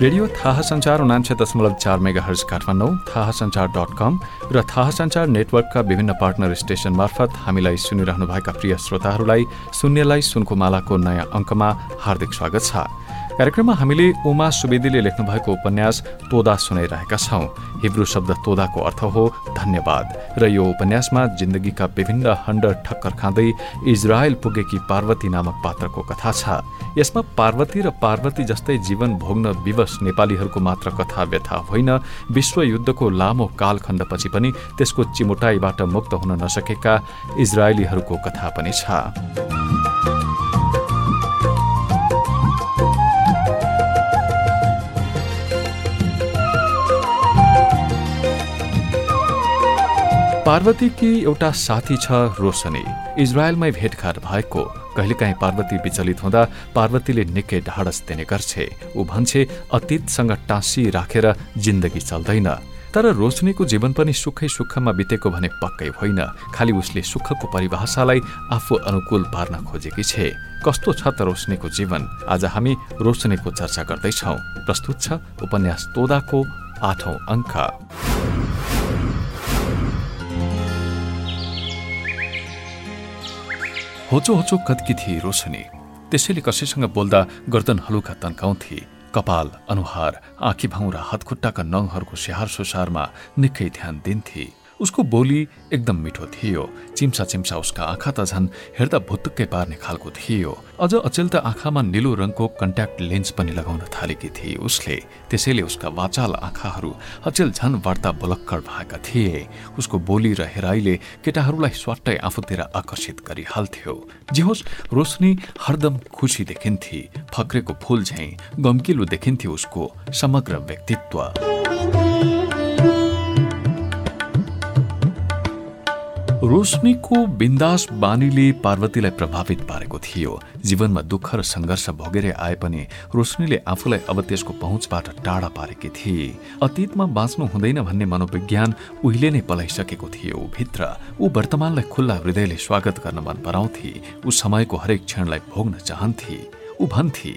Radio थाहा सञ्चार उनान्से दशमलव चार मेगा हर्ज काठमाडौँ थाहा सञ्चार डट कम र थाहा सञ्चार नेटवर्कका विभिन्न पार्टनर स्टेशन मार्फत हामीलाई सुनिरहनुभएका प्रिय श्रोताहरूलाई शून्यलाई सुनको मालाको नयाँ अङ्कमा हार्दिक स्वागत छ। कार्यक्रममा हामीले उमा सुवेदीले लेख्नुभएको उपन्यास तोदा सुनाइरहेका छौं। हिब्रू शब्द तोदाको अर्थ हो धन्यवाद। र यो उपन्यासमा जिन्दगीका विभिन्न हण्डर ठक्कर खाँदै इजरायल पुगेकी पार्वती नामक पात्रको कथा छ। यसमा पार्वती र पार्वती जस्तै जीवन भोग्न विवश नेपालीहरूको मात्र कथा व्यथा होइन विश्वयुद्धको लामो कालखण्डपछि पनि त्यसको चिमुटाईबाट मुक्त हुन नसकेका इजरायलीहरूको कथा पनि छ। पार्वतीकी एउटा साथी छ रोशनी। इजरायलमै भेटघाट भएको। कहिलेकाहीँ पार्वती विचलित हुँदा पार्वतीले निकै ढाडस दिने गर्छे। ऊ भन्छे अतीतसँग टाँसी राखेर जिन्दगी चल्दैन। तर रोशनीको जीवन पनि सुखै सुखमा बितेको भने पक्कै होइन। खालि उसले सुखको परिभाषालाई आफू अनुकूल पार्न खोजेकी छे। कस्तो छ त रोशनीको जीवन? आज हामी रोशनीको चर्चा गर्दैछौ। प्रस्तुत छ उपन्यास तोदाको आठौं अङ्क। होचो होचो कदकी थिए रोशनी त्यसैले कसैसँग बोल्दा गर्दन हलुका तन्काउँथे। कपाल अनुहार आँखी भाउ र हातखुट्टाका नङहरूको स्याहार सुसारमा निकै ध्यान दिन्थे। उसको बोली एकदम मिठो थियो। चिम्सा चिम्सा उसका आँखा त झन् हेर्दा भुत्तुक्कै पार्ने खालको थियो। अझ अचेल त आँखामा निलो रङको कन्ट्याक्ट लेन्स पनि लगाउन थालेकी थिए उसले। त्यसैले उसका वाचाल आँखाहरू अचेल झन वार्ता बलक्कर भएका थिए। उसको बोली र हेराइले केटाहरूलाई स्वाट्टै आफूतिर आकर्षित गरिहाल्थ्यो। जे होस् रोशनी हरदम खुसी देखिन्थे फक्रेको फूल झैँ गम्किलो देखिन्थ्यो उसको समग्र व्यक्तित्व। रोशनीको बिन्दास बानीले पार्वतीलाई प्रभावित पारेको थियो। जीवनमा दुःख र सङ्घर्ष भोगेरै आए पनि रोशनीले आफूलाई अब त्यसको पहुँचबाट टाढा पारेकी थिए। अतीतमा बाँच्नु हुँदैन भन्ने मनोविज्ञान उहिले नै पलाइसकेको थियो। भित्र ऊ वर्तमानलाई खुल्ला हृदयले स्वागत गर्न मन पराउँथे। ऊ समयको हरेक क्षणलाई भोग्न चाहन्थे। ऊ भन्थे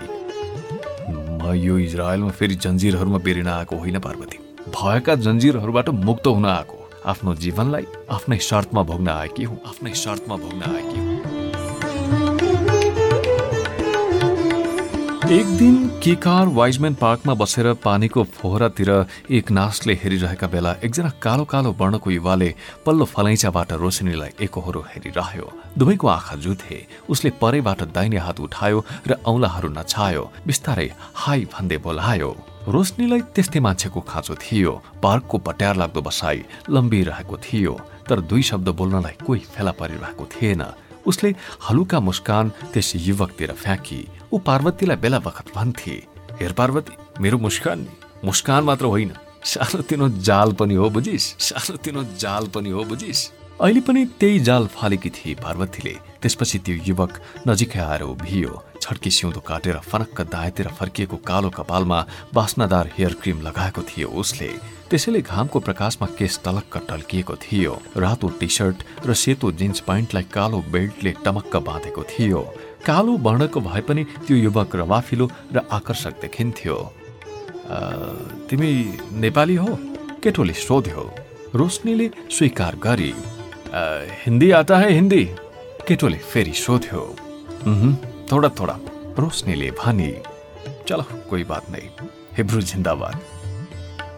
म यो इजरायलमा फेरि जन्जिरहरूमा बेरिन आएको होइन पार्वती। भएका जन्जिरहरूबाट मुक्त हुन आएको। आफ्नो जीवनलाई आफ्नै शर्तमा भोग्न आएकी हुँ आफ्नै शर्तमा भोग्न आएकी हुँ। एक दिन वाइजम्यान पार्कमा बसेर पानीको फोहरातिर एक नासले हेरिरहेका बेला एकजना कालो कालो वर्णको युवाले पल्लो फलैचाबाट रोशनीलाई एकहोरो हेरिरह्यो। दुवैको आँखा जुथे उसले परैबाट दाहिने हात उठायो र औलाहरू नछायो बिस्तारै हाई भन्दै बोलायो रोशनीलाई त्यस्तै मान्छेको खाँचो थियो पार्कको पट्यार लाग्दो बसाई लम्बिरहेको थियो तर दुई शब्द बोल्नलाई कोही फेला परिरहेको थिएन। उसले हलुका मुस्कान त्यस युवकतिर फ्याँकी ऊ पार्वतीलाई बेला बखत भन्थे हेर पार्वती मेरो मुस्कान नि। मुस्कान मात्र होइन। सानोतिनो जाल पनि हो बुझिस। सानोतिनो जाल पनि हो बुझिस। अहिले पनि त्यही जाल फालेकी थिए पार्वतीले। त्यसपछि त्यो युवक नजिकै आएर उभियो छड्की सिउँदो काटेर फनक्क दायाँतिर फर्किएको कालो कपालमा बास्नादार हेयर क्रिम लगाएको थियो उसले। त्यसैले घामको प्रकाशमा केस टलक्क टल्किएको थियो। रातो टी सर्ट र सेतो जिन्स प्यान्टलाई कालो बेल्टले टमक्क बाँधेको थियो। कालो वर्णको भए पनि त्यो युवक रवाफिलो र आकर्षक देखिन्थ्यो। तिमी नेपाली हो? केटोले सोध्यो। रोशनीले स्वीकार गरी हिन्दी आता है हिन्दी। केटोले फेरि सोध्यो थोडा थोडा रोशनीले भनी चल कोही बात नै। हिब्रू जिन्दाबाद।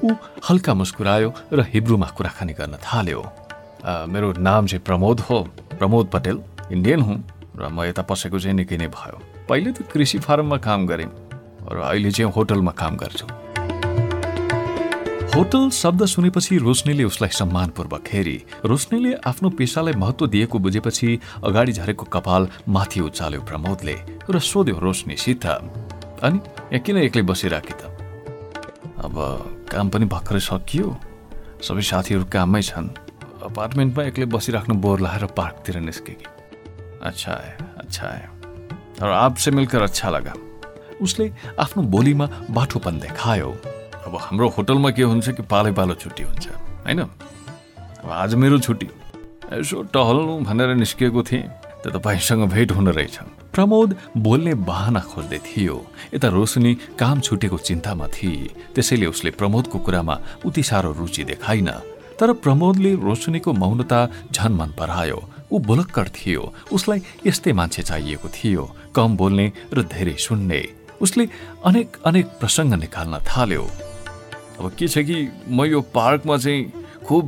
ऊ हल्का मुस्कुरायो र हिब्रूमा कुराकानी गर्न थाल्यो मेरो नाम चाहिँ प्रमोद हो। प्रमोद पटेल इन्डियन हुँ र म यता पसेको चाहिँ निकै नै भयो। पहिले त कृषि फार्ममा काम गरेँ र अहिले चाहिँ होटलमा काम गर्छु। होटल शब्द सुनेपछि रोशनीले उसलाई सम्मानपूर्वक हेरी। रोशनीले आफ्नो पेसालाई महत्व दिएको बुझेपछि अगाडि झरेको कपाल माथि उचाल्यो प्रमोदले र सोध्यो रोशनीसित अनि यहाँ किन एक्लै बसिराखे त? अब काम पनि भर्खरै सकियो। सबै साथीहरू काममै छन्। अपार्टमेन्टमा एक्लै बसिराख्नु बोर लगाएर पार्कतिर निस्के कि? अच्छा अच्छा। र आपसे मिलकर अच्छा लगा। उसले आफ्नो बोलीमा बाठोपन देखायो। अब हाम्रो होटलमा के हुन्छ कि पालै पालो छुट्टी हुन्छ होइन? अब आज मेरो छुट्टी। यसो टहल्नु भनेर निस्किएको थिएँ त तपाईँसँग भेट हुन रहेछ। प्रमोद बोल्ने बाहना खोज्दै थियो। यता रोशनी काम छुटेको चिन्तामा थिए। त्यसैले उसले प्रमोदको कुरामा उति साह्रो रुचि देखाइन। तर प्रमोदले रोशनीको मौनता झन मन परायो। ऊ बोलक्कर थियो। उसलाई यस्तै मान्छे चाहिएको थियो। कम बोल्ने र धेरै सुन्ने। उसले अनेक अनेक प्रसङ्ग निकाल्न थाल्यो। अब के छ कि म यो पार्कमा चाहिँ खुब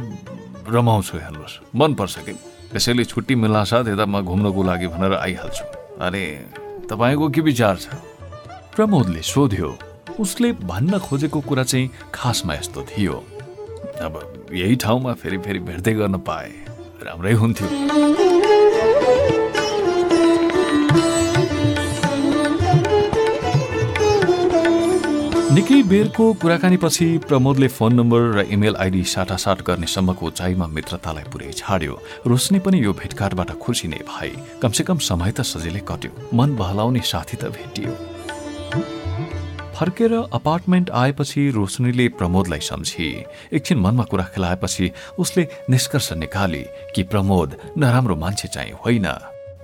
रमाउँछु हेर्नुहोस्। मनपर्छ कि? त्यसैले छुट्टी मिल्न साथ यता म घुम्नको लागि भनेर आइहाल्छु। अरे तपाईँको के विचार छ? प्रमोदले सोध्यो उसले भन्न खोजेको कुरा चाहिँ खासमा यस्तो थियो। अब यही ठाउँमा फेरि फेरि भेट्दै गर्न पाए। राम्रै हुन्थ्यो। निकै बेरको कुराकानीपछि प्रमोदले फोन नम्बर र इमेल आइडी साटासाट गर्ने सम्मको उचाइमा मित्रतालाई पुरै छाड्यो। रोशनी पनि यो भेटघाटबाट खुसी नै भए। कमसेकम समय त सजिलै कट्यो। मन बहलाउने साथी त भेटियो। फर्केर अपार्टमेन्ट आएपछि रोशनीले प्रमोदलाई सम्झी। एकछिन मनमा कुरा खेलाएपछि उसले निष्कर्ष निकाली कि प्रमोद नराम्रो मान्छे चाहिँ होइन।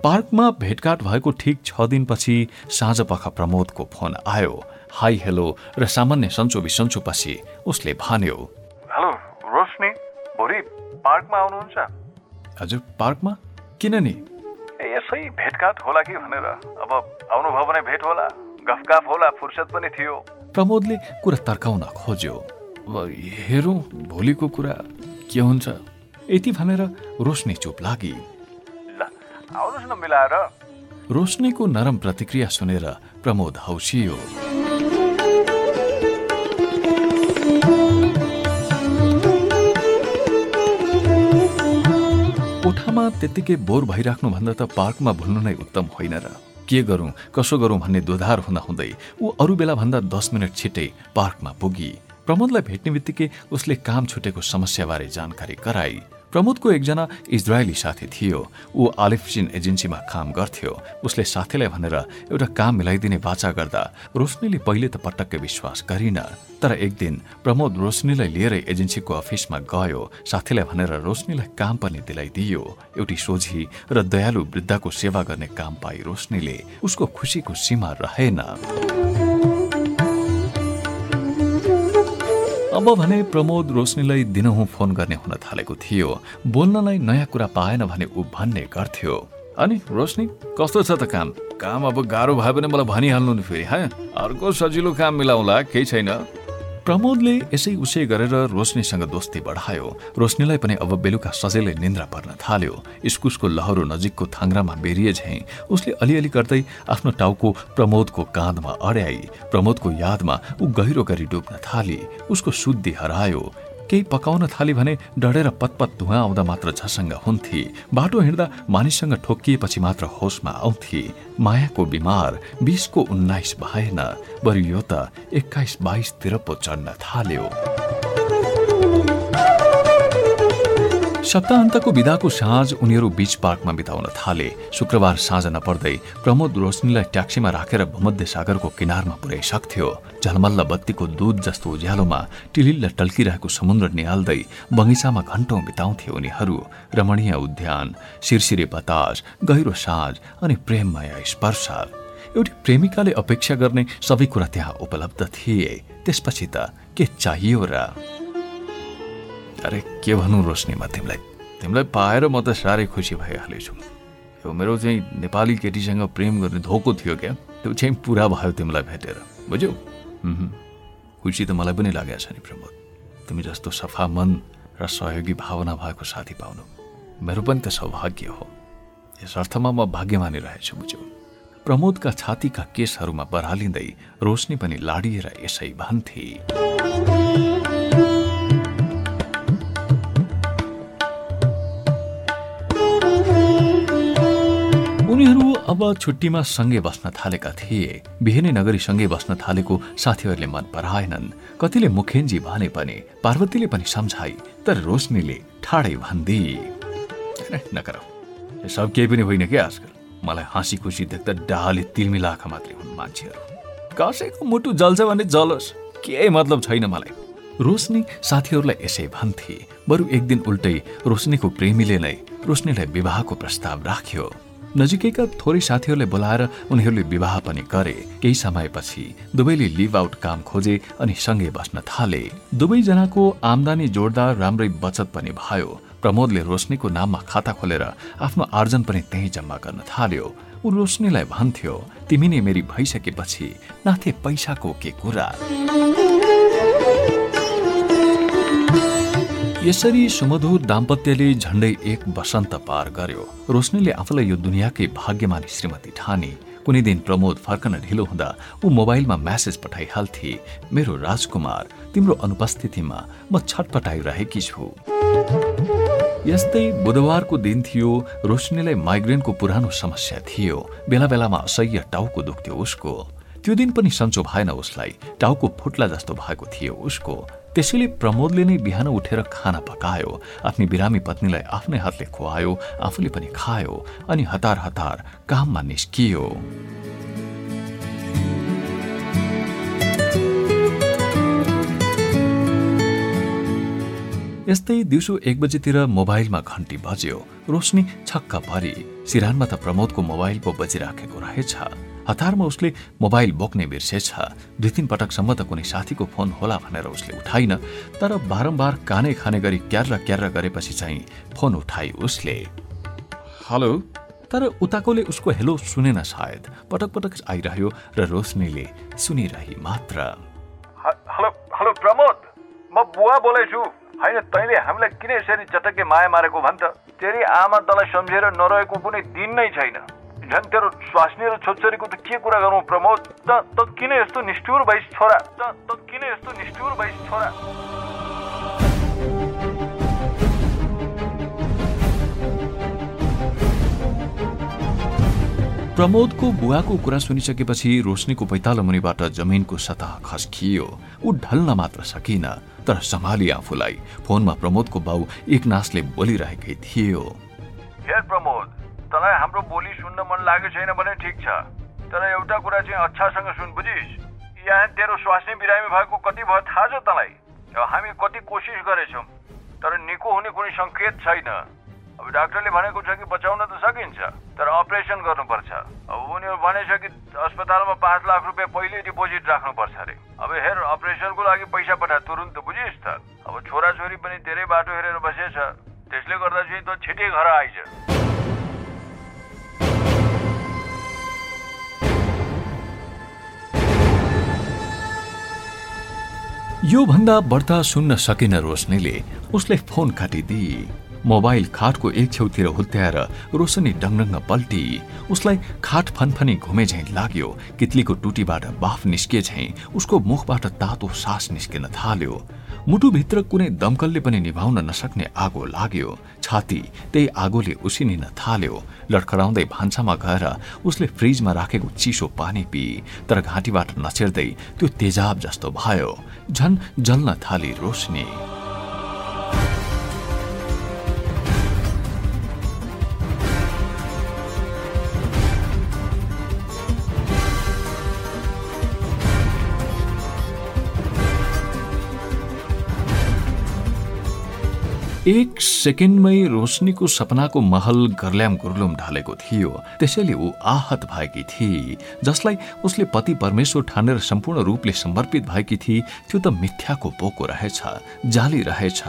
पार्कमा भेटघाट भएको ठिक छ दिनपछि साँझ पख प्रमोदको फोन आयो। हाई हेलो र सामान्य सन्चो बिसन्चो पछि उसले भन्यो हेलो रोशनी भोलि पार्कमा आउनुहुन्छ? हजुर पार्कमा? किन नि? यसै भेटघाट होला कि भनेर। अब आउनुभयो भने भेट होला। गफगाफ होला फुर्सद पनि थियो। प्रमोदले कुरा तर्काउन खोज्यो। हेरौँ भोलिको कुरा के हुन्छ? यति भनेर रोशनी चुप लागि। ल आउनुहोस् न मिलाएर। रोशनीको नरम प्रतिक्रिया सुनेर प्रमोद हौसियो। कोठामा त्यत्तिकै बोर भइराख्नुभन्दा त पार्कमा भुल्नु नै उत्तम होइन र। के गरौँ कसो गरौँ भन्ने दुधार हुँदा हुँदै ऊ अरू बेला भन्दा दस मिनट छिट्टै पार्कमा पुगी। प्रमोदलाई भेट्ने बित्तिकै उसले काम छुटेको समस्याबारे जानकारी गराई प्रमोदको एकजना इजरायली साथी थियो। ऊ आलिफसिन एजेन्सीमा काम गर्थ्यो। उसले साथीलाई भनेर एउटा काम मिलाइदिने बाचा गर्दा रोशनीले पहिले त पटक्कै विश्वास गरिन। तर एक दिन प्रमोद रोशनीलाई लिएर एजेन्सीको अफिसमा गयो। साथीलाई भनेर रोशनीलाई काम पनि दिलाइदियो। एउटी सोझी र दयालु वृद्धको सेवा गर्ने काम पाई रोशनीले। उसको खुसीको सीमा रहेन। अब भने प्रमोद रोशनीलाई दिनहुँ फोन गर्ने हुन थालेको थियो। बोल्नलाई नयाँ कुरा पाएन भने ऊ भन्ने गर्थ्यो। अनि रोशनी कस्तो छ त काम? काम अब गाह्रो भयो भने मलाई भनिहाल्नु नि फेरि हा? अर्को सजिलो काम मिलाउला केही छैन। प्रमोदले यसै उसै गरेर रोशनीसँग दोस्ती बढायो। रोशनीलाई पनि अब बेलुका सजिलै निन्द्रा पर्न थाल्यो। इस्कुसको लहरो नजिकको थाङ्रामा बेरिए झैँ उसले अलिअलि गर्दै आफ्नो टाउको प्रमोदको काँधमा अड्याई। प्रमोदको यादमा ऊ गहिरो गरी डुब्न थाली। उसको शुद्धि हरायो। केही पकाउन थाली भने डढेर पतपत धुवा आउँदा मात्र झसङ्ग हुन्थे। बाटो हिँड्दा मानिससँग ठोक्किएपछि मात्र होसमा आउँथे। मायाको बिमार बिसको उन्नाइस भएन बरु यो त एक्काइस बाइसतिर पो चढ्न थाल्यो। सप्ताहन्तको विदाको साँझ उनीहरू बीच पार्कमा बिताउन थाले। शुक्रबार साँझ नपर्दै प्रमोद रोशनीलाई ट्याक्सीमा राखेर भूमध्य सागरको किनारमा पुर्याइसक्थ्यो। झलमल्ल बत्तीको दूध जस्तो उज्यालोमा टिलिल्ल टल्किरहेको समुद्र निहाल्दै बगैँचामा घन्टौँ बिताउँथे उनीहरू। रमणीय उद्यान सिरसिरे बतास गहिरो साँझ अनि प्रेममय स्पर्श। एउटी प्रेमिकाले अपेक्षा गर्ने सबै कुरा त्यहाँ उपलब्ध थिए। त्यसपछि त के चाहियो र अरे के भनौँ रोशनीमा तिमीलाई? तिमीलाई पाएर म त साह्रै खुसी भइहालेछु। यो मेरो चाहिँ नेपाली केटीसँग प्रेम गर्ने धोको थियो क्या? त्यो चाहिँ पुरा भयो तिमीलाई भेटेर बुझ्यौ? खुसी त मलाई पनि लागेको छ नि प्रमोद। तिमी जस्तो सफा मन र सहयोगी भावना भएको साथी पाउनु मेरो पनि त सौभाग्य हो। यस अर्थमा म भाग्यमानी रहेछु बुझ्यौ? प्रमोदका छातीका केसहरूमा बरालिँदै रोशनी पनि लाडिएर यसै भन्थे। अब छुट्टीमा सँगै बस्न थालेका थिए। बिहानै नगरी सँगै बस्न थालेको साथीहरूले मन पराएनन्। कतिले मुखेन्जी भने पनि पार्वतीले पनि सम्झाई तर रोशनीले ठाडै भन्दी। नगर। सब केही पनि होइन क्या आजकल? मलाई हाँसी खुसी देख्दा डाले तिलमिलाखा मात्रै हुन् मान्छेहरू। कसैको मुटु जल्छ भने जलोस्। केही मतलब छैन मलाई। रोशनी साथीहरूलाई यसै भन्थे। बरु एक दिन उल्टै रोशनीको प्रेमीले नै रोशनीलाई विवाहको प्रस्ताव राख्यो। नजिकैका थोरै साथीहरूले बोलाएर उनीहरूले विवाह पनि गरे। केही समयपछि दुवैले लिभ आउट काम खोजे अनि सँगै बस्न थाले। दुवैजनाको आमदानी जोडदार राम्रै बचत पनि भयो। प्रमोदले रोशनीको नाममा खाता खोलेर आफ्नो आर्जन पनि त्यही जम्मा गर्न थाल्यो। ऊ रोशनीलाई भन्थ्यो तिमी नै मेरी भइसकेपछि नाथे पैसाको के कुरा? यसरी सुमधुर दाम्पत्यले झण्डै एक वसन्त पार गर्यो। रोशनीले आफूलाई यो दुनियाँकै भाग्यमानी श्रीमती ठानी। कुनै दिन प्रमोद फर्कन ढिलो हुँदा ऊ मोबाइलमा म्यासेज पठाइहाल्थे मेरो राजकुमार तिम्रो अनुपस्थितिमा म छटपटाइरहेकी छु। यस्तै बुधबारको दिन थियो रोशनीलाई माइग्रेनको पुरानो समस्या थियो। बेला बेलामा असह्य टाउको दुख्थ्यो उसको। त्यो दिन पनि सन्चो भएन उसलाई। टाउको फुट्ला जस्तो भएको थियो उसको। त्यसैले प्रमोदले नै बिहान उठेर खाना पकायो आफ्नी बिरामी पत्नीलाई आफ्नै हातले खुवायो आफूले पनि खायो अनि हतार हतार काममा निस्कियो। यस्तै दिउँसो एक बजेतिर मोबाइलमा घन्टी बज्यो। रोशनी छक्क परी। सिरानमा त प्रमोदको मोबाइल पो बजिराखेको रहेछ। हतारमा उसले मोबाइल बोक्ने बिर्सेछ दुई तिन पटकसम्म त कुनै साथीको फोन होला भनेर उसले उठाइन तर बारम्बार कानै खाने गरी क्यार्र क्यार्र गरेपछि चाहिँ फोन उठाई उसले। हेलो? तर उताकोले उसको हेलो सुनेन सायद। पटक पटक आइरह्यो र रोशनीले सुनिरही मात्र। Hello hello Pramod! म बुवा बोलेछु। होइन तैँले हामीलाई किन यसरी चटक्कै माया मारेको भन् त? तेरि आमा तँलाई सम्झेर नरहेको कुनै दिन नै छैन। झन् तेरो स्वास्नी र छोरीको त के कुरा गरौँ प्रमोद त त किन यस्तो निष्ठुर भइस छोरा त त किन यस्तो निष्ठुर भइस छोरा प्रमोदको बुवाको कुरा सुनिसकेपछि रोशनीको पैतालो मुनिबाट जमिनको सतह खस्कियो ऊ ढल्न मात्र सकिन तर सम्हाली आफूलाई फोनमा प्रमोदको बाउ एकनासले बोलिरहेकै थियो प्रमोद तँलाई हाम्रो बोली सुन्न मन लागेको छैन भने ठिक छ। तर एउटा कुरा चाहिँ अच्छासँग सुन बुझिस। यहाँ तेरो स्वास्नी बिरामी भएको कति भयो थाहा छ तँलाई? हामी कति कोसिस गरेछौँ तर निको हुने कुनै सङ्केत छैन। अब डाक्टरले भनेको छ कि बचाउन त सकिन्छ तर अपरेसन गर्नुपर्छ। अब उनीहरू भनेछ कि अस्पतालमा पाँच लाख रुपियाँ पहिले डिपोजिट राख्नुपर्छ अरे। अब हेर अपरेसनको लागि पैसा पठा तुरुन्त बुझिस् त। अब छोराछोरी पनि धेरै बाटो हेरेर बसेछ। त्यसले गर्दा चाहिँ त छिटै घर आइज। यो भन्दा बढ्ता सुन्न सकेन रोशनीले। उसले फोन काटिदिए मोबाइल खाटको एक छेउतिर हुत्याएर रोशनी डङडङ्ग पल्टी। उसलाई खाट फनफनी घुमे झैँ लाग्यो। कितलीको टुटीबाट बाफ निस्किए झैँ उसको मुखबाट तातो सास निस्किन थाल्यो। मुटुभित्र कुनै दमकलले पनि निभाउन नसक्ने आगो लाग्यो। छाती त्यही आगोले उसिनिन थाल्यो। लडखडाउँदै भान्सामा गएर उसले फ्रिजमा राखेको चिसो पानी पी तर घाँटीबाट नछेर्दै त्यो तेजाब जस्तो भयो। झन जल्न थाली रोशनी। एक सेकेन्डमै रोशनीको सपनाको महल गर्ल्याम गुर्लुम ढालेको थियो। त्यसैले ऊ आहत भएकी थिए जसलाई उसले पति परमेश्वर ठानेर सम्पूर्ण रूपले समर्पित भएकी थिए त्यो त मिथ्याको पोको रहेछ जाली रहेछ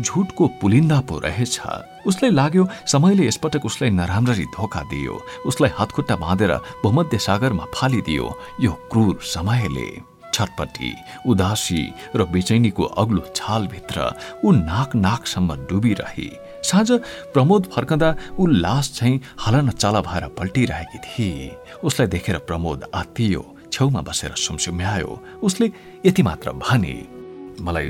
झुटको पुलिन्दा पो रहेछ। उसलाई लाग्यो समयले यसपटक उसलाई नराम्ररी धोका दियो। उसलाई हातखुट्टा बाँधेर भूमध्य सागरमा फालिदियो यो क्रूर समयले। छटपटी उदासी र बेचैनीको अग्लो छालभित्र ऊ नाक नाकसम्म डुबिरहे। साँझ प्रमोद फर्कँदा ऊ लास चाहिँ हलन चला भएर पल्टिरहेकी थिए। उसलाई देखेर प्रमोद आत्तियो छेउमा बसेर सुमसुम्यायो। उसले यति मात्र भने मलाई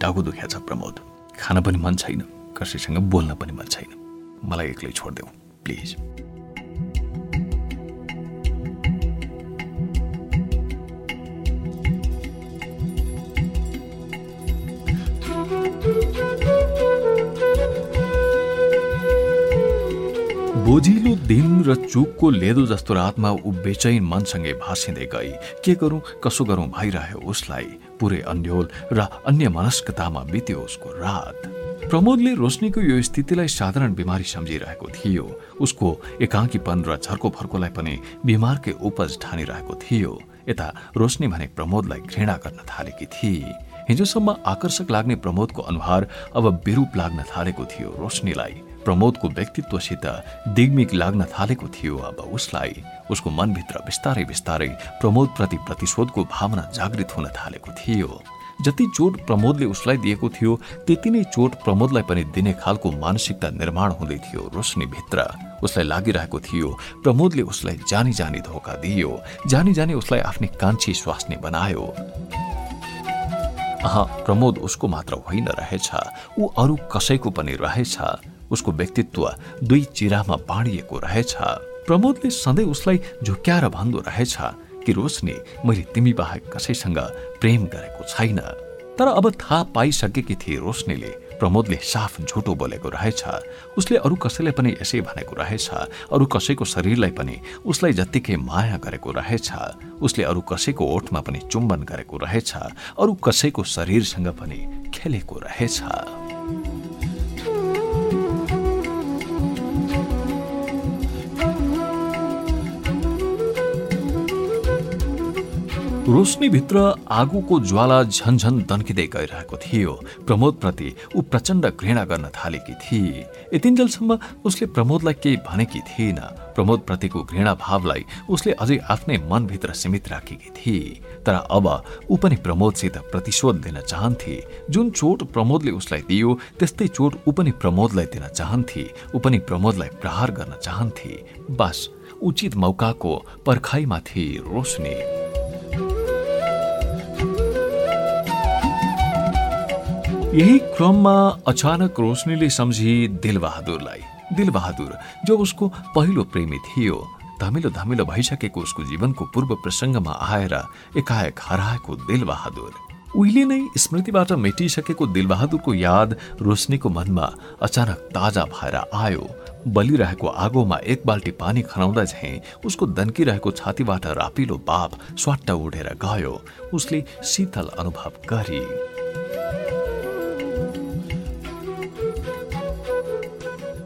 टाउको दुख्या छ प्रमोद। खान पनि मन छैन कसैसँग बोल्न पनि मन छैन। मलाई एक्लै छोडिदेऊ प्लिज। बोझिलो दिन र चुकको लेदो जस्तो रातमा ऊ बेचैन मनसँगै भाँसिँदै गई। के गरौँ? कसो गरौँ? भइरह्यो उसलाई। पुरै अन्यल र अन्य मनस्कतामा बित्यो उसको रात। प्रमोदले रोशनीको यो स्थितिलाई साधारण बिमारी सम्झिरहेको थियो। उसको एकाङ्कीपन र झर्को फर्कोलाई पनि बिमारकै उपज ठानिरहेको थियो। यता रोशनी भने प्रमोदलाई घृणा गर्न थालेकी थिए हिजोसम्म आकर्षक लाग्ने प्रमोदको अनुहार अब विरूप लाग्न थालेको थियो रोशनीलाई। प्रमोदको व्यक्तित्वसित दिग्मिक लाग्न थालेको थियो अब उसलाई उसको मनभित्र बिस्तारै बिस्तारै प्रमोदप्रति प्रतिशोधको भावना जागृत हुन थालेको थियो। जति चोट प्रमोदले उसलाई दिएको थियो त्यति नै चोट प्रमोदलाई पनि दिने खालको मानसिकता निर्माण हुँदै थियो रोशनी भित्र उसलाई लागिरहेको थियो प्रमोदले उसलाई जानी जानी धोका दियो जानी जानी उसलाई आफ्नै कान्छी स्वास्नी बनायो। प्रमोद उसको मात्र होइन रहेछ ऊ अरू कसैको पनि रहेछ। उसको व्यक्तित्व दुई चिरामा बाँडिएको रहेछ। प्रमोदले सधैँ उसलाई झुक्याएर भन्दो रहेछ कि रोशनी मैले तिमी बाहेक कसैसँग प्रेम गरेको छैन तर अब थाहा पाइसकेकी थिए रोशनीले। प्रमोदले साफ झुटो बोलेको रहेछ। उसले अरू कसैलाई पनि यसै भनेको रहेछ। अरू कसैको शरीरलाई पनि उसलाई जत्तिकै माया गरेको रहेछ। उसले अरू कसैको ओठमा पनि चुम्बन गरेको रहेछ। अरू कसैको शरीरसँग पनि खेलेको रहेछ। रोशनीभित्र आगोको ज्वाला झन्झन दन्किँदै गइरहेको थियो। प्रमोदप्रति ऊ प्रचण्ड घृणा गर्न थालेकी थिए यतिन्जेलसम्म उसले प्रमोदलाई केही भनेकी थिएन प्रमोदप्रतिको घृणा भावलाई उसले अझै आफ्नै मनभित्र सीमित राखेकी थिए तर अब ऊ पनि प्रमोदसित प्रतिशोध दिन चाहन्थे। जुन चोट प्रमोदले उसलाई दियो त्यस्तै चोट ऊ पनि प्रमोदलाई दिन चाहन्थे। ऊ पनि प्रमोदलाई प्रहार गर्न चाहन्थे। बस उचित मौकाको पर्खाइमा थिए रोशनी। यही क्रममा अचानक रोशनीले सम्झी दिलबहादुरलाई। दिलबहादुर जो उसको पहिलो प्रेमी थियो धमिलो धमिलो भइसकेको उसको जीवनको पूर्व प्रसङ्गमा आएर एकाएक हराएको दिलबहादुर। उहिले नै स्मृतिबाट मेटिसकेको दिलबहादुरको याद रोशनीको मनमा अचानक ताजा भएर आयो। बलिरहेको आगोमा एक बाल्टी पानी खनाउँदा झैँ उसको दन्किरहेको छातीबाट रापिलो बाप स्वाट्ट उडेर गयो। उसले शीतल अनुभव गरी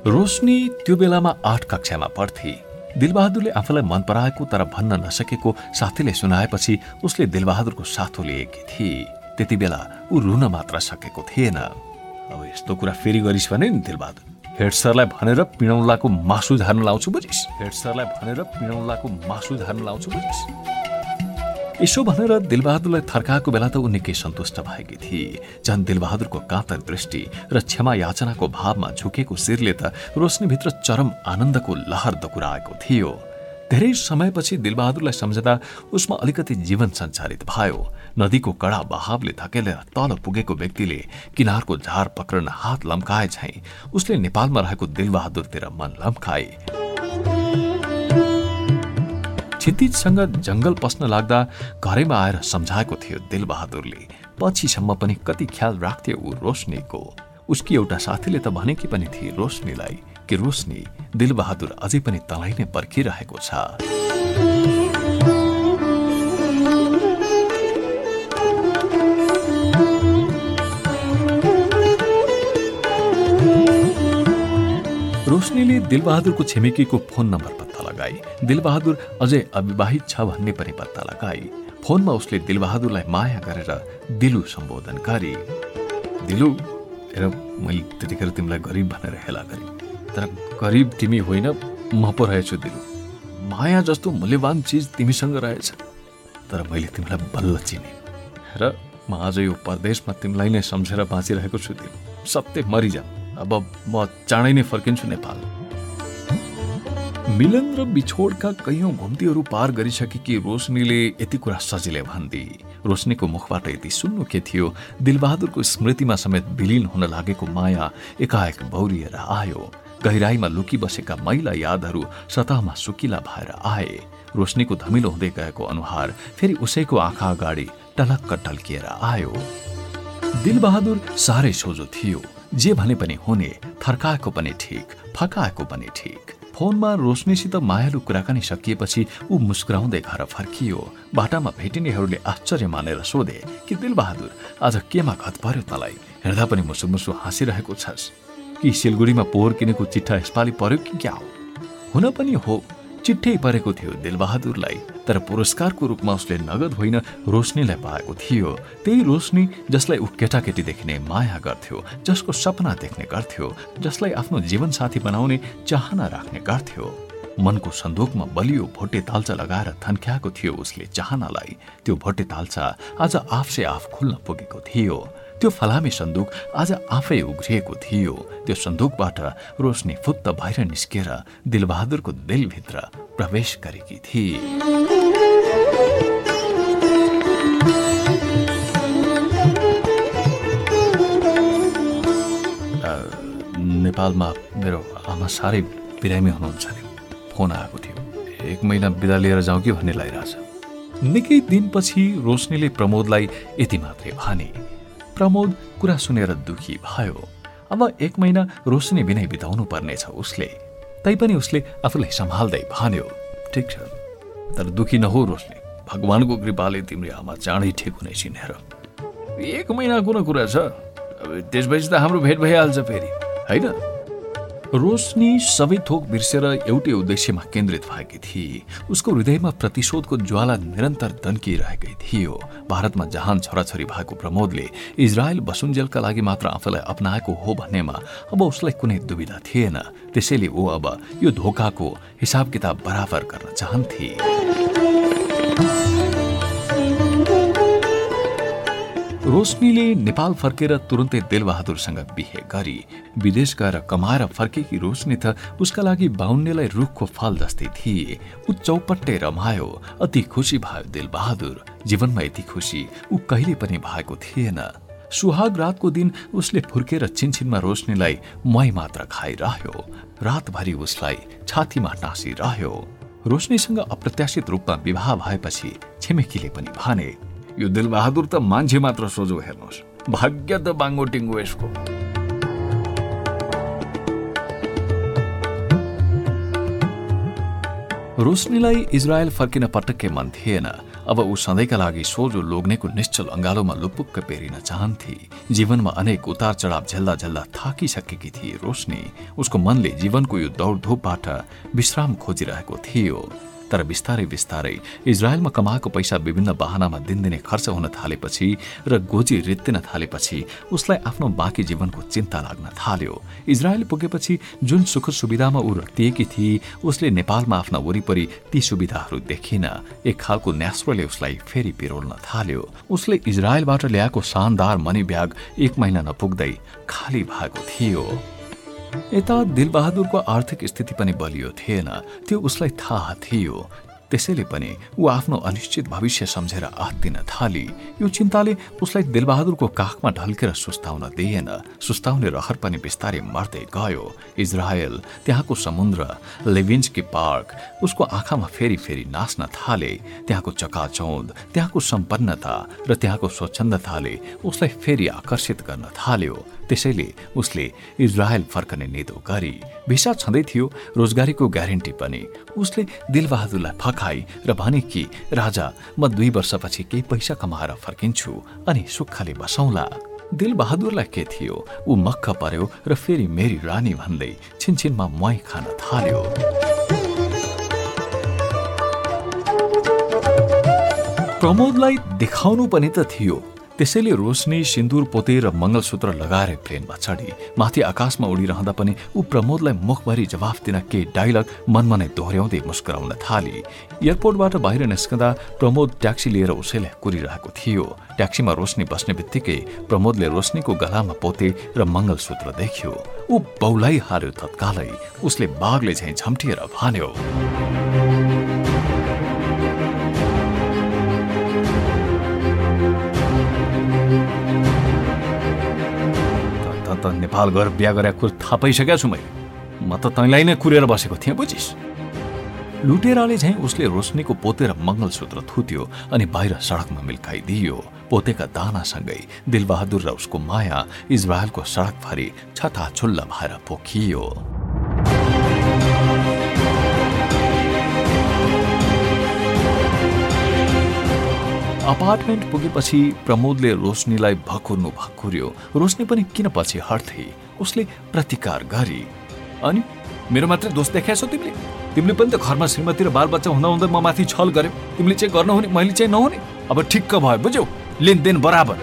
रोशनी त्यो बेलामा आठ कक्षामा पढ्थे। दिलबहादुरले आफूलाई मन पराएको तर भन्न नसकेको साथीले सुनाएपछि उसले दिलबहादुरको साथो लिएकी थिए। त्यति बेला ऊ रुन मात्र सकेको थिएन। अब यस्तो कुरा फेरि गरिस् भने नि दिलबहादुर। हेड सरलाई भनेर पिणौलाको मासु झार्न लाउँछु बुझिस्। हेड सरलाई भनेर पिणौलाको मासु झार्न लाउँछु बुझिस्। यसो भनेर दिलबहादुरलाई थर्काएको बेला त ऊ निकै सन्तुष्ट भएकी थिए झन् दिलबहादुरको कातर दृष्टि र क्षमा याचनाको भावमा झुकेको शिरले त रोशनीभित्र चरम आनन्दको लहर दकुराएको थियो। धेरै समयपछि दिलबहादुरलाई सम्झदा उसमा अलिकति जीवन सञ्चालित भयो। नदीको कडा बहावले धकेलेर तल पुगेको व्यक्तिले किनारको झार पक्रन हात लम्काए झैँ उसले नेपालमा रहेको दिलबहादुरतिर मन लम्काए। क्षितिजसँग जङ्गल पस्न लाग्दा घरैमा आएर सम्झाएको थियो दिलबहादुरले। पछिसम्म पनि कति ख्याल राख्थ्यो ऊ रोशनीको। उसकी एउटा साथीले त भनेकी पनि थिए रोशनीलाई कि रोशनी दिलबहादुर अझै पनि तँलाई नै पर्खिरहेको छ। रोशनीले दिलबहादुरको छिमेकीको फोन नम्बर लगाई। दिलबहादुर अझै अविवाहित छ भन्ने पनि पत्ता लगाई। फोनमा उसले दिलबहादुरलाई माया गरेर दिलु सम्बोधन गरे दिलु हेर मैले त्यतिखेर तिमीलाई गरिब भनेर हेला गरेँ। तर गरिब तिमी होइन म पो रहेछु दिलु। माया जस्तो मूल्यवान चिज तिमीसँग रहेछ। तर मैले तिमीलाई बल्ल चिने। र म आज यो परदेशमा तिमीलाई नै सम्झेर बाँचिरहेको छु दिलु। सत्य मरिजा अब म चाँडै नै फर्किन्छु नेपाल। मिलन र बिछोडका कैयौं घुम्तीहरू पार गरिसकेकी रोशनीले यति कुरा सजिलै भन्दी। रोशनीको मुखबाट यति सुन्नु के थियो? दिलबहादुरको स्मृतिमा समेत विलिन हुन लागेको माया एकाएक बौरिएर आयो। गहिराईमा लुकी बसेका मैला यादहरू सतहमा सुकिला भएर आए। रोशनीको धमिलो हुँदै गएको अनुहार फेरि उसैको आँखा अगाडि टलक्क टल्किएर आयो। दिलबहादुर साह्रै सोझो थियो। जे भने पनि हुने थर्काएको पनि ठिक फकाएको पनि ठिक। फोनमा रोशनीसित मायालु कुराकानी सकिएपछि ऊ मुस्कुराउँदै घर फर्कियो। बाटामा भेटिनेहरूले आश्चर्य मानेर सोधे कि दिलबहादुर आज केमा घत पर्यो तँलाई? हेर्दा पनि मुसु मुसु हाँसिरहेको छस्। कि सिलगढीमा पोहोर किनेको चिट्ठा यसपालि पर्यो कि क्या हो? हुन पनि हो। चिट्ठै परेको थियो दिलबहादुरलाई। तर पुरस्कारको रूपमा उसले नगद होइन रोशनीलाई पाएको थियो। त्यही रोशनी जसलाई ऊ केटाकेटीदेखि नै माया गर्थ्यो जसको सपना देख्ने गर्थ्यो जसलाई आफ्नो जीवनसाथी बनाउने चाहना राख्ने गर्थ्यो। मनको सन्दुकमा बलियो भोटे तालचा लगाएर थन्क्याएको थियो उसले चाहनालाई। त्यो भोटे तालचा आज आफसे आफ खुल्न पुगेको थियो। त्यो फलामे सन्दुक आज आफै उघ्रिएको थियो। त्यो सन्दुकबाट रोशनी फुत्त बाहिर निस्केर दिलबहादुरको दिलभित्र प्रवेश गरेकी थिए नेपालमा मेरो आमा साह्रै बिरामी हुनुहुन्छ अरे। फोन आएको थियो। एक महिना बिदा लिएर जाउँ कि भन्ने लागिरहेछ। निकै दिनपछि रोशनीले प्रमोदलाई यति मात्रै भने। प्रमोद कुरा सुनेर दुखी भयो। अब एक महिना रोशनी बिनै बिताउनु पर्नेछ उसले। तैपनि उसले आफूलाई सम्हाल्दै भन्यो ठिक छ। तर दुखी नहो रोशनी। भगवानको कृपाले तिम्रो आमा चाँडै ठिक हुने चिनेर एक महिना कुन कुरा छ? त्यसपछि त हाम्रो भेट भइहाल्छ फेरि। होइन? रोशनी सबै थोक बिर्सेर एउटै उद्देश्यमा केन्द्रित भएकी थिए उसको हृदयमा प्रतिशोधको ज्वाला निरन्तर दन्किरहेकै थियो। भारतमा जहान छोराछोरी भएको प्रमोदले इजरायल बसुन्जेलका लागि मात्र आफूलाई अप्नाएको हो भन्नेमा अब उसलाई कुनै दुविधा थिएन। त्यसैले ऊ अब यो धोकाको हिसाब किताब बराबर गर्न चाहन्थे। रोशनीले नेपाल फर्केर तुरन्तै दिलबहादुरसँग बिहे गरी विदेश गएर कमाएर फर्केकी रोशनी त उसका लागि बाहुन्नेलाई रुखको फल जस्तै थिए। ऊ चौपट्टै रमायो अति खुसी भयो दिलबहादुर जीवनमा यति खुसी ऊ कहिले पनि भएको थिएन। सुहाग रातको दिन उसले फुर्केर छिनछिनमा रोशनीलाई मै मात्र खाइरह्यो। रातभरि उसलाई छातीमा टाँसिरह्यो रोशनीसँग अप्रत्याशित रूपमा विवाह भएपछि छिमेकीले पनि भने यो दिलबहादुर त मान्छे मात्र सोझो हेर्नुहोस् भाग्य त बाङ्गो टिङ्गो यसको रोशनीलाई इजरायल फर्किन पटक्कै मन थिएन. अब ऊ सधैँका लागि सोझो लोग्नेको निश्चल अङ्गालोमा लुपुक्क पेरिन चाहन्थे. जीवनमा अनेक उतार चढाव झेल्दा झेल्दा थाकिसकेकी थिए रोशनी उसको मनले जीवनको यो दौडधुपबाट विश्राम खोजिरहेको थियो। तर बिस्तारै बिस्तारै इजरायलमा कमाएको पैसा विभिन्न बाहनामा दिनदिनै खर्च हुन थालेपछि र गोजी रित्तिन थालेपछि उसलाई आफ्नो बाँकी जीवनको चिन्ता लाग्न थाल्यो। इजरायल पुगेपछि जुन सुख सुविधामा ऊ रतिएकी थिए उसले नेपालमा आफ्ना वरिपरि ती सुविधाहरू देखिन एक खालको न्यास्रोले उसलाई फेरि पिरोल्न थाल्यो। उसले इजरायलबाट ल्याएको शानदार मनी ब्याग एक महिना नपुग्दै खाली भएको थियो। यता दिलबहादुरको आर्थिक स्थिति पनि बलियो थिएन। त्यो उसलाई थाहा थियो। त्यसैले पनि ऊ आफ्नो अनिश्चित भविष्य सम्झेर आत्तिन थाली। यो चिन्ताले उसलाई दिलबहादुरको काखमा ढल्केर सुस्ताउन दिएन। सुस्ताउने रहर पनि बिस्तारै मर्दै गयो। इजरायल त्यहाँको समुद्र लेभिन्सकी पार्क उसको आँखामा फेरि फेरि नाच्न थाले। त्यहाँको चकाचौध त्यहाँको सम्पन्नता र त्यहाँको स्वच्छन्दताले उसलाई फेरि आकर्षित गर्न थाल्यो। त्यसैले उसले इजरायल फर्कने निदो गरी भिसा छँदै थियो रोजगारीको ग्यारेन्टी पनि। उसले दिलबहादुरलाई फकाई र भने कि राजा म दुई वर्षपछि केही पैसा कमाएर फर्किन्छु अनि सुक्खाले बसौला दिलबहादुरलाई के थियो? ऊ मक्ख पर्यो र फेरि मेरी रानी भन्दै छिनछिनमा मै खान थाल्यो। प्रमोदलाई देखाउनु पनि त थियो। त्यसैले रोशनी सिन्दुर पोते र मङ्गलसूत्र लगाएर प्लेनमा चढी माथि आकाशमा उडिरहँदा पनि ऊ प्रमोदलाई मुखभरि जवाफ दिन केही डाइलग मनमा नै दोहोऱ्याउँदै मुस्कुराउन थाली। एयरपोर्टबाट बाहिर निस्कँदा प्रमोद ट्याक्सी लिएर उसैलाई कुरिरहेको थियो। ट्याक्सीमा रोशनी बस्ने बित्तिकै प्रमोदले रोशनीको गलामा पोते र मङ्गलसूत्र देख्यो। ऊ बौलाई हार्यो तत्कालै। उसले बाघले झैँ झम्टिएर भन्यो नेपाल गएर बिहा गरेको कुरो थाहा पाइसकेको छु मैले। म त तैँलाई नै कुरेर बसेको थिएँ बुझिस्। लुटेराले झैँ उसले रोशनीको पोतेर मङ्गलसूत्र थुत्यो अनि बाहिर सडकमा मिल्काइदियो। पोतेका दानासँगै दिलबहादुर र उसको माया इजरायलको सडकभरि छताछुल्ल भएर पोखियो। अपार्टमेन्ट पुगेपछि प्रमोदले रोशनीलाई भकुर्नु भकुर्यो। रोशनी पनि किन पछि हट्थे। उसले प्रतिकार गरी। अनि मेरो मात्रै दोष देखाएछौ तिमीले? तिमीले पनि त घरमा श्रीमती र बालबच्चा हुँदा हुँदै म माथि छल गर्यो तिमीले चाहिँ गर्नुहुने मैले चाहिँ नहुने। अब ठिक्क भयो बुझ्यौ? लेनदेन बराबर।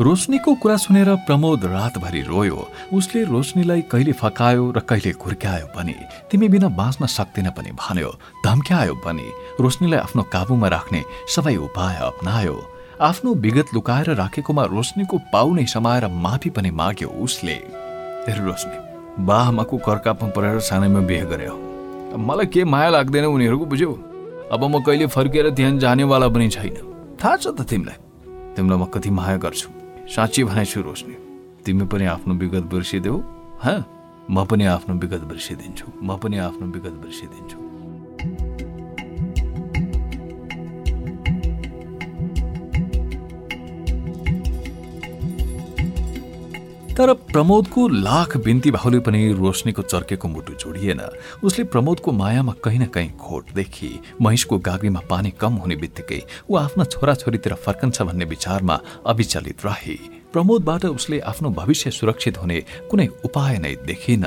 रोशनीको कुरा सुनेर प्रमोद रातभरि रोयो। उसले रोशनीलाई कहिले फकायो र कहिले घुर्क्यायो पनि तिमी बिना बाँच्न सक्दिन पनि भन्यो। धम्क्यायो पनि। रोशनीलाई आफ्नो काबुमा राख्ने सबै उपाय अप्नायो। आफ्नो विगत लुकाएर राखेकोमा रोशनीको पाउ नै समाएर माफी पनि माग्यो उसले। रोशनी बाहमाको कर्कापमा परेर सानैमा बिहे गरे हो मलाई के माया लाग्दैन उनीहरूको बुझ्यौ? अब म कहिले फर्केर त्यहाँ जानेवाला पनि छैन। थाहा छ त तिमीलाई। तिमीलाई म कति माया गर्छु। साँच्ची भनेछु रोशनी। तिमी पनि आफ्नो विगत बिर्सिदेऊ ह? म पनि आफ्नो विगत बिर्सिदिन्छु। म पनि आफ्नो विगत बिर्सिदिन्छु। तर प्रमोदको लाख बिन्ती भाउले पनि रोशनीको चर्केको मुटु जोडिएन। उसले प्रमोदको मायामा कहीँ न कहीँ खोट देखी। महिषको गाग्रीमा पानी कम हुने बित्तिकै ऊ आफ्ना छोराछोरीतिर फर्कन्छ भन्ने विचारमा अविचलित रहे। प्रमोदबाट उसले आफ्नो भविष्य सुरक्षित हुने कुनै उपाय नै देखिन।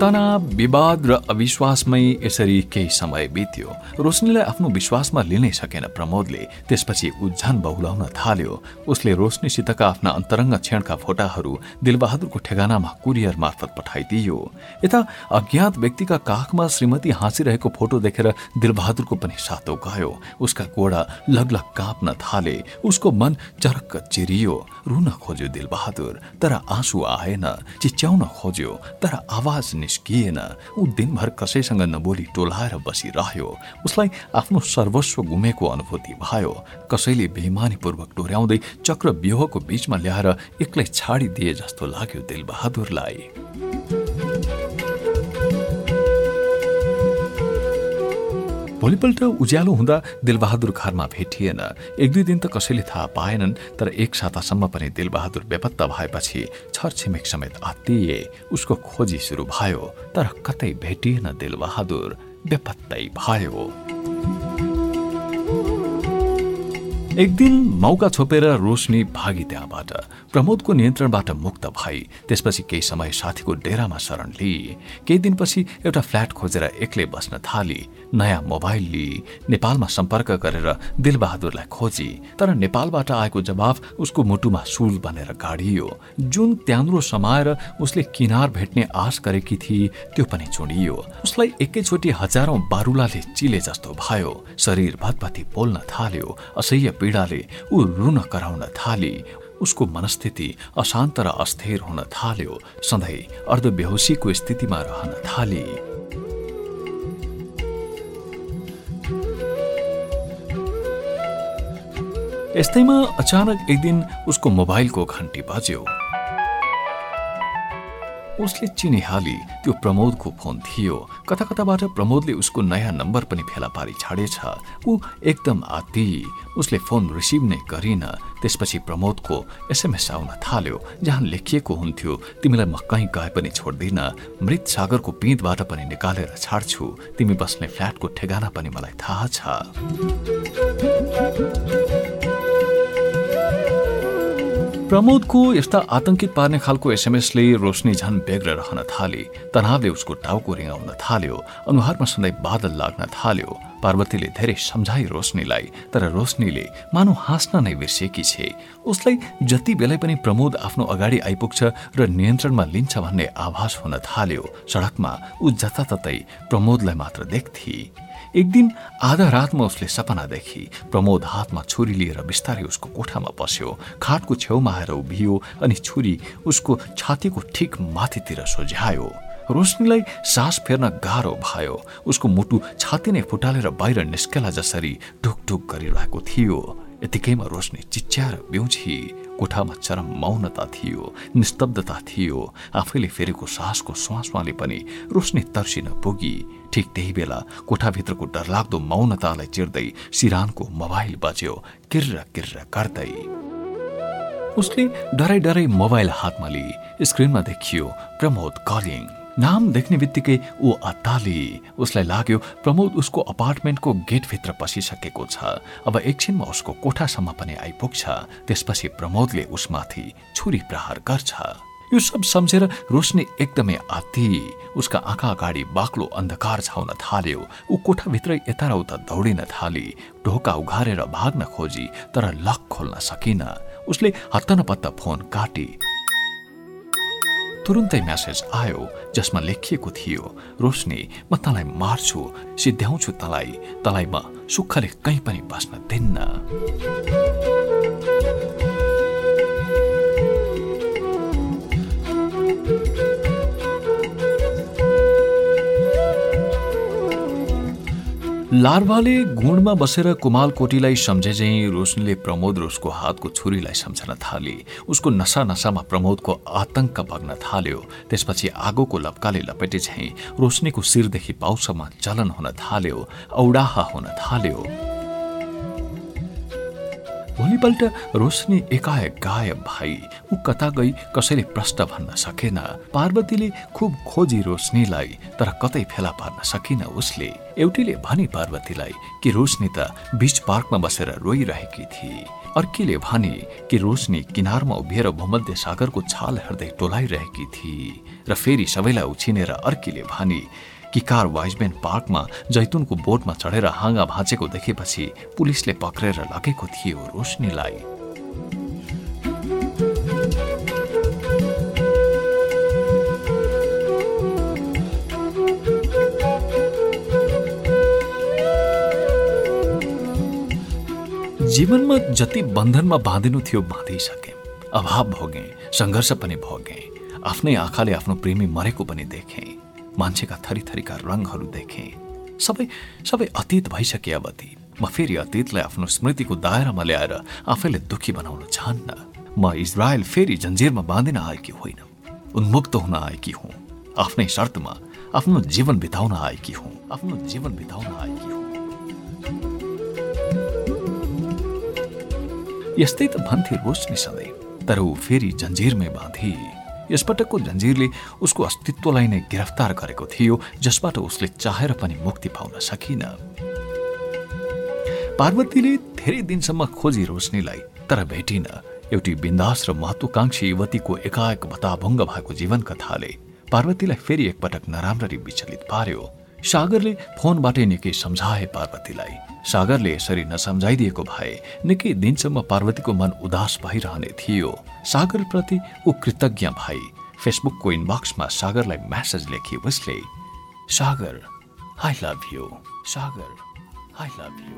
तनाव विवाद र अविश्वासमै यसरी केही समय बित्यो। रोशनीलाई आफ्नो विश्वासमा लिनै सकेन प्रमोदले। त्यसपछि उज्झान बहुलाउन थाल्यो। उसले रोशनीसितका आफ्ना अन्तरङ्ग क्षणका फोटाहरू दिलबहादुरको ठेगानामा कुरियर मार्फत पठाइदियो। यता अज्ञात व्यक्तिका काखमा श्रीमती हाँसिरहेको फोटो देखेर दिलबहादुरको पनि सातो गयो। उसका गोडा लगलग काँप्न थाले। उसको मन चरक्क चिरियो। रुन खोज्यो दिलबहादुर। तर आँसु आएन चिच्याउन खोज्यो। तर आवाज निस्किएन। ऊ दिनभर कसैसँग नबोली टोलाएर बसिरह्यो। उसलाई आफ्नो सर्वस्व गुमेको अनुभूति भयो। कसैले बेमानीपूर्वक डोर्याउँदै चक्र व्यूहको बीचमा ल्याएर एक्लै छाडिदिए जस्तो लाग्यो दिलबहादुरलाई। भोलिपल्ट उज्यालो हुँदा दिलबहादुर घरमा भेटिएन। एक दुई दिन त कसैले थाहा पाएनन् तर एक सातासम्म पनि दिलबहादुर बेपत्ता भएपछि छरछिमेक समेत आत्तिए उसको खोजी सुरु भयो तर कतै भेटिएन दिलबहादुर बेपत्तै भयो। एक दिन मौका छोपेर रोशनी भागी त्यहाँबाट प्रमोदको नियन्त्रणबाट मुक्त भई त्यसपछि केही समय साथीको डेरामा शरण लिए केही दिनपछि एउटा फ्ल्याट खोजेर एक्लै बस्न थाली। नयाँ मोबाइल लिई नेपालमा सम्पर्क गरेर दिलबहादुरलाई खोजी। तर नेपालबाट आएको जवाफ उसको मुटुमा सुल बनेर गाडियो। जुन त्यान्द्रो समाएर उसले किनार भेट्ने आश गरेकी थिए त्यो पनि चुडियो। उसलाई एकैचोटि हजारौं बारुलाले चिले जस्तो भयो। शरीर भतभती बोल्न थाल्यो। असह्य पीडाले ऊ रुन कराउन थाली। उसको मनस्थिति अशान्त र अस्थिर हुन थाल्यो सधैँ अर्धबेहोसीको स्थितिमा रहन थाली। यस्तैमा अचानक एक दिन उसको मोबाइलको घन्टी बज्यो। उसले चिनिहाली त्यो प्रमोदको फोन थियो। कता कताबाट प्रमोदले उसको नयाँ नम्बर पनि फेला पारी छाडेछ। ऊ एकदम आत्ती उसले फोन रिसिभ नै गरिन। त्यसपछि प्रमोदको एसएमएस आउन थाल्यो। जहाँ लेखिएको हुन्थ्यो तिमीलाई म कहीँ गए पनि छोड्दिन। मृत सागरको पिँधबाट पनि निकालेर छाड्छु। तिमी बस्ने फ्ल्याटको ठेगाना पनि मलाई थाहा छ। प्रमोदको यस्ता आतंकित पार्ने खालको एसएमएसले रोशनी झन बेग्र रहन थाले। तनावले उसको टाउको रिङाउन थाल्यो अनुहारमा सधैँ बादल लाग्न थाल्यो। पार्वतीले धेरै सम्झाए रोशनीलाई तर रोशनीले मानव हाँस्न नै बिर्सिएकी छे। उसलाई जति बेलै पनि प्रमोद आफ्नो अगाडि आइपुग्छ र नियन्त्रणमा लिन्छ भन्ने आभास हुन थाल्यो। सडकमा ऊ जताततै प्रमोदलाई मात्र देख्थे। एक दिन आधा रातमा उसले सपना देखी प्रमोद हातमा छुरी लिएर बिस्तारै उसको कोठामा पस्यो खाटको छेउमा आएर उभियो अनि छुरी उसको छातीको ठिक माथितिर सोझ्यायो। रोशनीलाई सास फेर्न गाह्रो भयो। उसको मुटु छाती नै फुटालेर बाहिर निस्केला जसरी ढुकढुक गरिरहेको थियो। यतिकैमा रोशनी चिच्याएर बिउछी कोठामा चरम मौनता थियो निस्तब्धता थियो आफैले फेरेको साहसको श्वासवाले पनि रोशनी तर्सिन पुगी। ठिक त्यही बेला कोठाभित्रको डरलाग्दो मौनतालाई चिर्दै सिरानको मोबाइल बज्यो किर्र किर्र गर्दै। उसले डराई डराई मोबाइल हातमा लिए स्क्रिनमा देखियो प्रमोद कलिङ। नाम देख्ने बित्तिकै ऊ अत्ताली। उसलाई लाग्यो प्रमोद उसको अपार्टमेन्टको गेटभित्र पसिसकेको छ। अब एकछिनमा उसको कोठासम्म पनि आइपुग्छ। त्यसपछि प्रमोदले उसमाथि छुरी प्रहार गर्छ। यो सब सम्झेर रोशनी एकदमै आत्ती उसका आँखा अगाडि बाक्लो अन्धकार छाउन थाल्यो। ऊ कोठाभित्रै यता र उता दौडिन थाली। ढोका उघारेर भाग्न खोजी तर लक खोल्न सकिन। उसले हत्त नपत्त फोन काटी। तुरुन्तै म्यासेज आयो जसमा लेखिएको थियो रोशनी म तँलाई मार्छु सिद्ध्याउँछु तँलाई तँलाई म सुखले कहीँ पनि बस्न दिन्न। लार्वाले गुणमा बसेर कुमाल कोटीलाई सम्झे झैँ रोशनीले प्रमोद र उसको हातको छुरीलाई सम्झन थाले। उसको नसा नसामा प्रमोदको आतंक भग्न थाल्यो। त्यसपछि आगोको लप्काले लपेटे झैँ रोशनीको शिरदेखि पाउसम्म चलन हुन थाल्यो औडाहा हुन थाल्यो। भोलिपल्ट रोशनी एकाएक गायब भाइ ऊ कता गई कसैले प्रश्न भन्न सकेन। पार्वतीले खुब खोजी रोशनीलाई तर कतै फेला पार्न सकिन उसले। एउटीले भनी पार्वतीलाई कि रोशनी त बीच पार्कमा बसेर रोइरहेकी थिए अर्कीले भने कि रोशनी किनारमा उभिएर भूमध्य सागरको छाल हेर्दै टोलाइरहेकी थिए र फेरि सबैलाई उछिनेर अर्कीले भने कि कार वाइजमेन पार्कमा जैतुनको बोटमा चढेर हाँगा भाँचेको देखेपछि पुलिसले पक्रेर लगेको थियो रोशनीलाई। जीवनमा जति बन्धनमा बाँधिनु थियो बाँधिसके। अभाव भोगे सङ्घर्ष पनि भोगे। आफ्नै आँखाले आफ्नो प्रेमी मरेको पनि देखेँ। मान्छेका थरी थरीका रङहरू देखे। सबै सबै अतीत भइसके अवधि म फेरि अतीतलाई आफ्नो स्मृतिको दायरामा ल्याएर आफैले दुखी बनाउन चाहन्न म इजरायल फेरि जन्जिरमा बाँधिन आएकी होइन। उन्मुक्त हुन आएकी हुँ। आफ्नै शर्तमा आफ्नो जीवन बिताउन आएकी हुँ। आफ्नो जीवन बिताउन आएकी हुँ। यस्तै त भन्थे रोशनी सधैँ। तर ऊ फेरि जन्जिरमै बाँधी। यसपटकको जन्जिरले उसको अस्तित्वलाई नै गिरफ्तार गरेको थियो जसबाट उसले चाहेर पनि मुक्ति पाउन सकिन। पार्वतीले धेरै दिनसम्म खोजी रोशनीलाई तर भेटिन। एउटी बिन्दास र महत्वाकांक्षी युवतीको एकाएक भताभङ्ग भएको जीवन कथाले पार्वतीलाई फेरि एकपटक नराम्ररी विचलित पार्यो। सागरले फोनबाटै निकै सम्झाए पार्वतीलाई। सागरले यसरी नसम्झाइदिएको भए निकै दिनसम्म पार्वतीको मन उदास भइरहने थियो। सागरप्रति ऊ कृतज्ञ भई फेसबुकको इनबक्समा सागरलाई म्यासेज लेखी उसले Sagar I love you Sagar I love you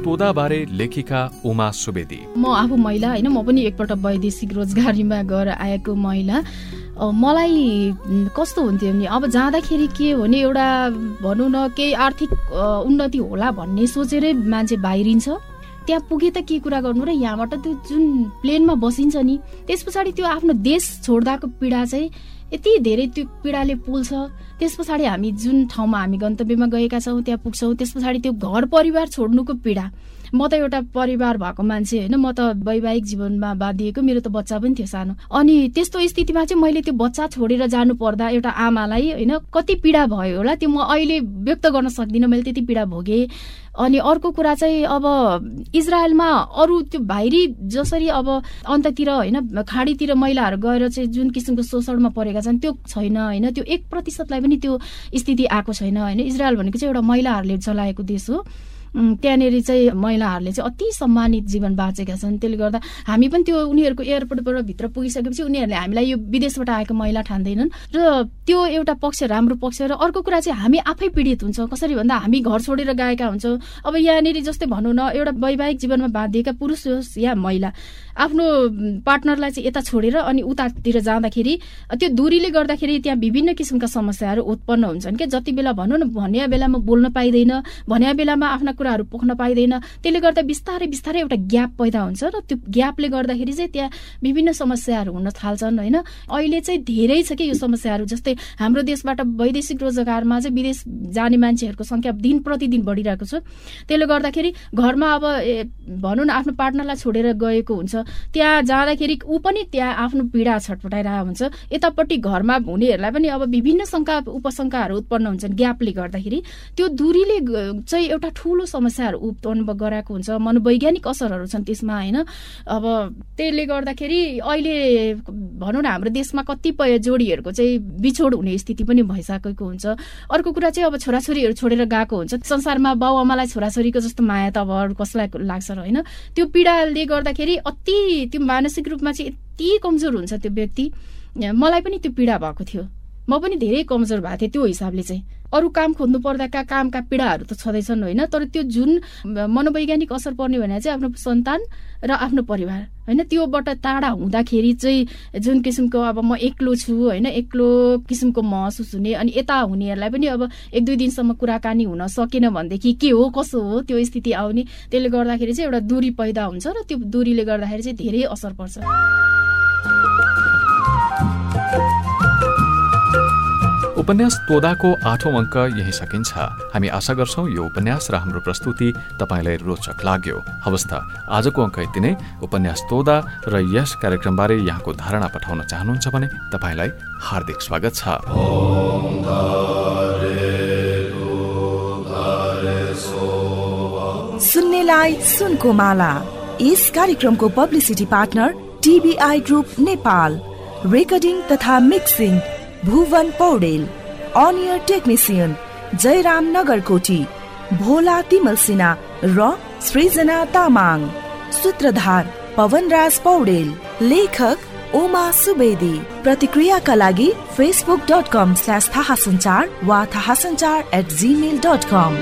पीडाबारे लेखिका उमा सुवेदी। म आफू महिला होइन म पनि एकपल्ट वैदेशिक रोजगारीमा गएर आएको महिला। मलाई कस्तो हुन्थ्यो भने अब जाँदाखेरि के हो भने एउटा भनौँ न केही आर्थिक उन्नति होला भन्ने सोचेरै मान्छे बाहिरिन्छ। त्यहाँ पुगे त के कुरा गर्नु र यहाँबाट त्यो जुन प्लेनमा बसिन्छ नि त्यस पछाडि त्यो आफ्नो देश छोड्दाको पीडा चाहिँ यति धेरै त्यो पीडाले पुल्छ। त्यस पछाडि हामी जुन ठाउँमा हामी गन्तव्यमा गएका छौँ त्यहाँ पुग्छौँ त्यस पछाडि त्यो घर परिवार छोड्नुको पीडा। म त एउटा परिवार भएको मान्छे होइन म त वैवाहिक जीवनमा बाँधिएको मेरो त बच्चा पनि थियो सानो। अनि त्यस्तो स्थितिमा चाहिँ मैले त्यो बच्चा छोडेर जानु पर्दा एउटा आमालाई होइन कति पीडा भयो होला त्यो म अहिले व्यक्त गर्न सक्दिनँ मैले त्यति पीडा भोगेँ। अनि अर्को कुरा चाहिँ अब इजरायलमा अरू त्यो बाहिरी जसरी अब अन्ततिर होइन खाडीतिर महिलाहरू गएर चाहिँ जुन किसिमको शोषणमा परेका छन् त्यो छैन होइन त्यो एक प्रतिशतलाई पनि त्यो स्थिति आएको छैन होइन। इजरायल भनेको चाहिँ एउटा महिलाहरूले चलाएको देश हो। त्यहाँनिर चाहिँ महिलाहरूले चाहिँ अति सम्मानित जीवन बाँचेका छन्। त्यसले गर्दा हामी पनि त्यो उनीहरूको एयरपोर्टबाट भित्र पुगिसकेपछि उनीहरूले हामीलाई यो विदेशबाट आएको महिला ठान्दैनन्। र त्यो एउटा पक्ष राम्रो पक्ष र अर्को कुरा चाहिँ हामी आफै पीडित हुन्छौँ। कसरी भन्दा हामी घर छोडेर गएका हुन्छौँ। अब यहाँनिर जस्तै भनौँ न एउटा वैवाहिक जीवनमा बाँधिएका पुरुष होस् या महिला आफ्नो पार्टनरलाई चाहिँ यता छोडेर अनि उतातिर जाँदाखेरि त्यो दूरीले गर्दाखेरि त्यहाँ विभिन्न किसिमका समस्याहरू उत्पन्न हुन्छन्। क्या जति बेला भनौँ न भन्या बेलामा बोल्न पाइँदैन भन्या बेलामा आफ्ना कुराहरू पोख्न पाइँदैन। त्यसले गर्दा बिस्तारै बिस्तारै एउटा ग्याप पैदा हुन्छ र त्यो ग्यापले गर्दाखेरि चाहिँ त्यहाँ विभिन्न समस्याहरू हुन थाल्छन् होइन? अहिले चाहिँ धेरै छ कि यो समस्याहरू जस्तै हाम्रो देशबाट वैदेशिक रोजगारमा चाहिँ विदेश जाने मान्छेहरूको सङ्ख्या दिन प्रतिदिन बढिरहेको छ। त्यसले गर्दाखेरि घरमा अब भनौँ न आफ्नो पार्टनरलाई छोडेर गएको हुन्छ। त्यहाँ जाँदाखेरि ऊ पनि त्यहाँ आफ्नो पीडा छटपटाइरहेको हुन्छ। यतापट्टि घरमा हुनेहरूलाई पनि अब विभिन्न शङ्का उपशङ्काहरू उत्पन्न हुन्छन् ग्यापले गर्दाखेरि। त्यो दूरीले चाहिँ एउटा ठुलो समस्याहरू उत्पन्न गराएको हुन्छ। मनोवैज्ञानिक असरहरू छन् त्यसमा होइन? अब त्यसले गर्दाखेरि अहिले भनौँ न हाम्रो देशमा कतिपय जोडीहरूको चाहिँ बिछोड हुने स्थिति पनि भइसकेको हुन्छ। अर्को कुरा चाहिँ अब छोराछोरीहरू छोडेर गएको हुन्छ। संसारमा बाउ आमालाई छोराछोरीको जस्तो माया त अब कसलाई लाग्छ र होइन? त्यो पीडाले गर्दाखेरि अति त्यो मानसिक रूपमा चाहिँ यति कमजोर हुन्छ त्यो व्यक्ति। मलाई पनि त्यो पीडा भएको थियो। म पनि धेरै कमजोर भएको थिएँ त्यो हिसाबले चाहिँ। अरू काम खोज्नु पर्दाका कामका पीडाहरू त छँदैछन् होइन तर त्यो जुन मनोवैज्ञानिक असर पर्ने भने चाहिँ आफ्नो सन्तान र आफ्नो परिवार होइन? त्योबाट टाढा हुँदाखेरि चाहिँ जुन किसिमको अब म एक्लो छु होइन? एक्लो किसिमको महसुस हुने अनि यता हुनेहरूलाई पनि अब एक दुई दिनसम्म कुराकानी हुन सकेन भनेदेखि के हो कसो हो त्यो स्थिति आउने त्यसले गर्दाखेरि चाहिँ एउटा दूरी पैदा हुन्छ र त्यो दूरीले गर्दाखेरि चाहिँ धेरै असर पर्छ। उपन्यास तोदाको आठौं अङ्क यही सकिन्छ। हामी आशा गर्छौ यो उपन्यास र हाम्रो प्रस्तुति तपाईँलाई रोचक लाग्यो। हवस् त आजको अङ्क यति नै। उपन्यास तोदा र यस कार्यक्रमबारे यहाँको धारणा पठाउन चाहनुहुन्छ भने तपाईँलाई हार्दिक स्वागत छ। सुन्नेलाई सुनको माला। यस कार्यक्रमको publicity partner TBI group Nepal. Recording तथा मिक्सिङ भुवन पौडेल अनियर टेक्निसियन जयराम नगरकोटी भोला तिमल सिन्हा र सृजना तामाङ। सूत्रधार पवनराज पौडेल लेखक उमा सुवेदी। प्रतिक्रियाका लागि फेसबुक डट कम स्ल्यास थाहा सञ्चार वा थाहा सञ्चार एट जिमेल डट कम